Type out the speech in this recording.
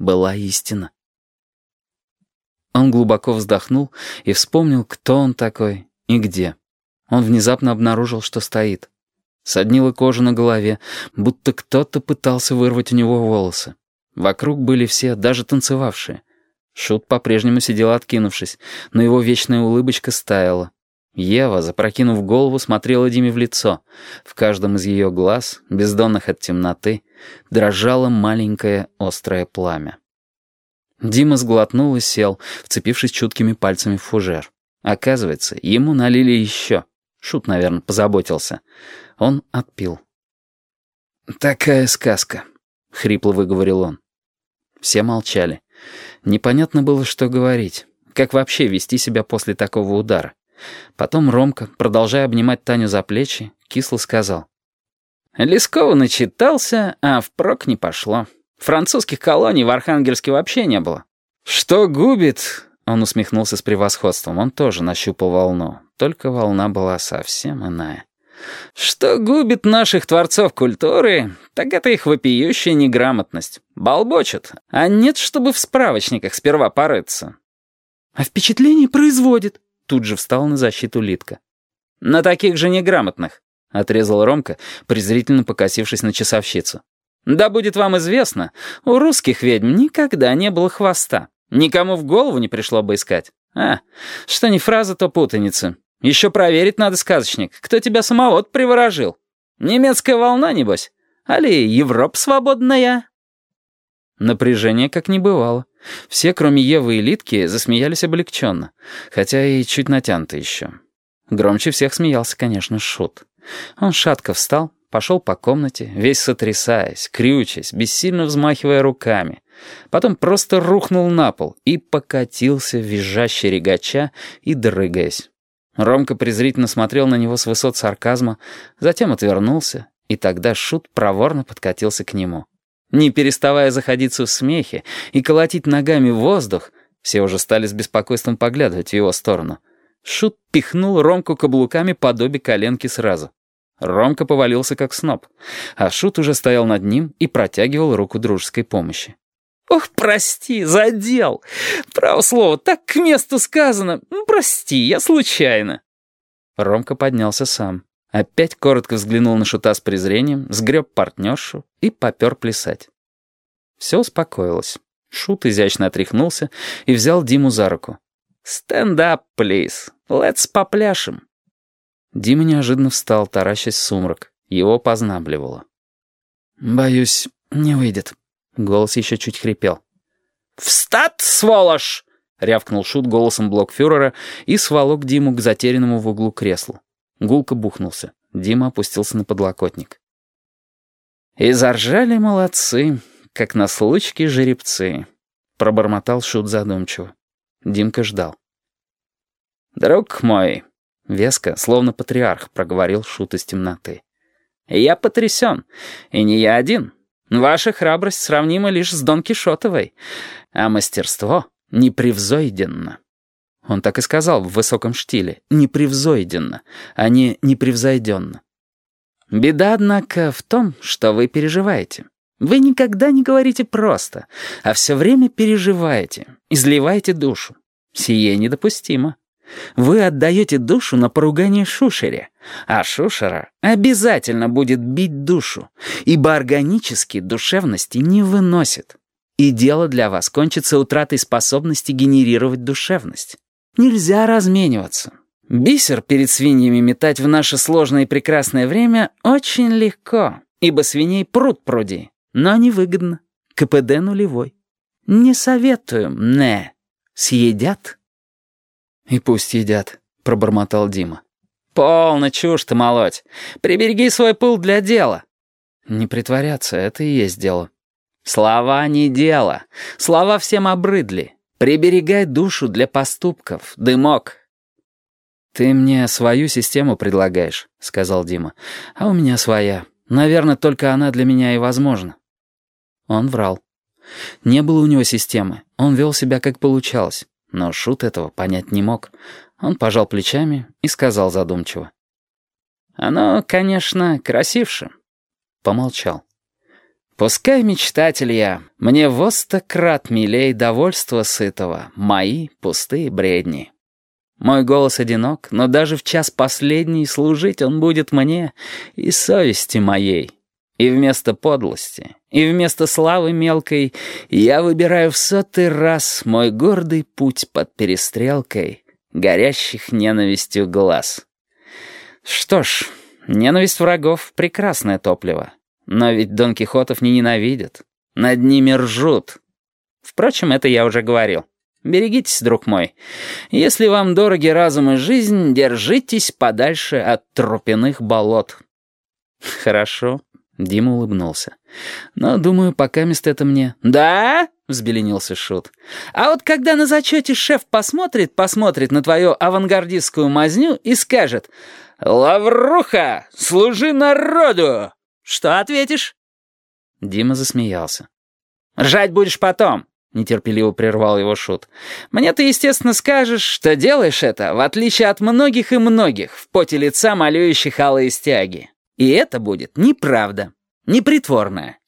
была истина. Он глубоко вздохнул и вспомнил, кто он такой и где. Он внезапно обнаружил, что стоит. Соднила кожа на голове, будто кто-то пытался вырвать у него волосы. Вокруг были все, даже танцевавшие. Шут по-прежнему сидел откинувшись, но его вечная улыбочка стаяла. Ева, запрокинув голову, смотрела Диме в лицо. В каждом из ее глаз, бездонных от темноты, дрожало маленькое острое пламя. Дима сглотнул и сел, вцепившись чуткими пальцами в фужер. Оказывается, ему налили еще. Шут, наверное, позаботился. Он отпил. «Такая сказка», — хрипло выговорил он. Все молчали. Непонятно было, что говорить. Как вообще вести себя после такого удара? Потом Ромка, продолжая обнимать Таню за плечи, кисло сказал. Лескова начитался, а впрок не пошло. Французских колоний в Архангельске вообще не было. «Что губит?» — он усмехнулся с превосходством. Он тоже нащупал волну. Только волна была совсем иная. «Что губит наших творцов культуры, так это их вопиющая неграмотность. Болбочут, а нет, чтобы в справочниках сперва порыться». «А впечатление производит», — тут же встал на защиту Литка. «На таких же неграмотных», — отрезал Ромка, презрительно покосившись на часовщицу. Да будет вам известно, у русских ведьм никогда не было хвоста. Никому в голову не пришло бы искать. А, что не фраза, то путаница. Еще проверить надо, сказочник, кто тебя самого приворожил. Немецкая волна, небось? Али Европа свободная?» Напряжение как не бывало. Все, кроме Евы и Литки, засмеялись облегченно, хотя и чуть натянуто еще. Громче всех смеялся, конечно, Шут. Он шатко встал, Пошел по комнате, весь сотрясаясь, крючась, бессильно взмахивая руками. Потом просто рухнул на пол и покатился, визжаще регача и дрыгаясь. Ромка презрительно смотрел на него с высот сарказма, затем отвернулся, и тогда Шут проворно подкатился к нему. Не переставая заходиться в смехе и колотить ногами в воздух, все уже стали с беспокойством поглядывать в его сторону. Шут пихнул Ромку каблуками по добе коленки сразу. Ромка повалился как сноб, а Шут уже стоял над ним и протягивал руку дружеской помощи. «Ох, прости, задел! Право слово, так к месту сказано. Прости, я случайно». Ромка поднялся сам. Опять коротко взглянул на Шута с презрением, сгреб партнершу и попер плясать. Все успокоилось. Шут изящно отряхнулся и взял Диму за руку. «Stand up, please. Let's попляшем». Дима неожиданно встал, таращась в сумрак. Его познабливало. «Боюсь, не выйдет». Голос еще чуть хрипел. «Встать, сволочь!» — рявкнул Шут голосом блокфюрера и сволок Диму к затерянному в углу креслу. Гулко бухнулся. Дима опустился на подлокотник. «И заржали молодцы, как на случке жеребцы», — пробормотал Шут задумчиво. Димка ждал. «Друг мой», Веско, словно патриарх, проговорил шут из темноты. «Я потрясен. И не я один. Ваша храбрость сравнима лишь с Дон Кишотовой, а мастерство непревзойденно». Он так и сказал в высоком штиле. «Непревзойденно», а не «непревзойденно». «Беда, однако, в том, что вы переживаете. Вы никогда не говорите просто, а все время переживаете, изливаете душу. Сие недопустимо. Вы отдаете душу на поругание Шушере, а Шушера обязательно будет бить душу, ибо органически душевности не выносит. И дело для вас кончится утратой способности генерировать душевность. Нельзя размениваться. Бисер перед свиньями метать в наше сложное и прекрасное время очень легко, ибо свиней пруд пруди, но невыгодно. КПД нулевой. Не советую, не. Съедят «И пусть едят», — пробормотал Дима. «Полно чушь ты молоть. Прибереги свой пыл для дела». «Не притворяться, это и есть дело». «Слова не дело. Слова всем обрыдли. Приберегай душу для поступков, дымок». «Ты мне свою систему предлагаешь», — сказал Дима. «А у меня своя. Наверное, только она для меня и возможна». Он врал. Не было у него системы. Он вел себя, как получалось. Но Шут этого понять не мог. Он пожал плечами и сказал задумчиво. «Оно, конечно, красивше». Помолчал. Пускай мечтатель я, мне во сто крат милей довольства сытого, мои пустые бредни. Мой голос одинок, но даже в час последний служить он будет мне и совести моей. И вместо подлости, и вместо славы мелкой я выбираю в сотый раз мой гордый путь под перестрелкой горящих ненавистью глаз. Что ж, ненависть врагов — прекрасное топливо. Но ведь Дон Кихотов не ненавидят. Над ними ржут. Впрочем, это я уже говорил. Берегитесь, друг мой. Если вам дороги разум и жизнь, держитесь подальше от тропяных болот. Хорошо. Дима улыбнулся. «Но, думаю, пока мест это мне...» «Да?» — взбеленился Шут. «А вот когда на зачете шеф посмотрит, посмотрит на твою авангардистскую мазню и скажет «Лавруха, служи народу!» Что ответишь?» Дима засмеялся. «Ржать будешь потом», — нетерпеливо прервал его Шут. «Мне ты, естественно, скажешь, что делаешь это, в отличие от многих и многих, в поте лица малюющих алые стяги. И это будет неправда, непритворная,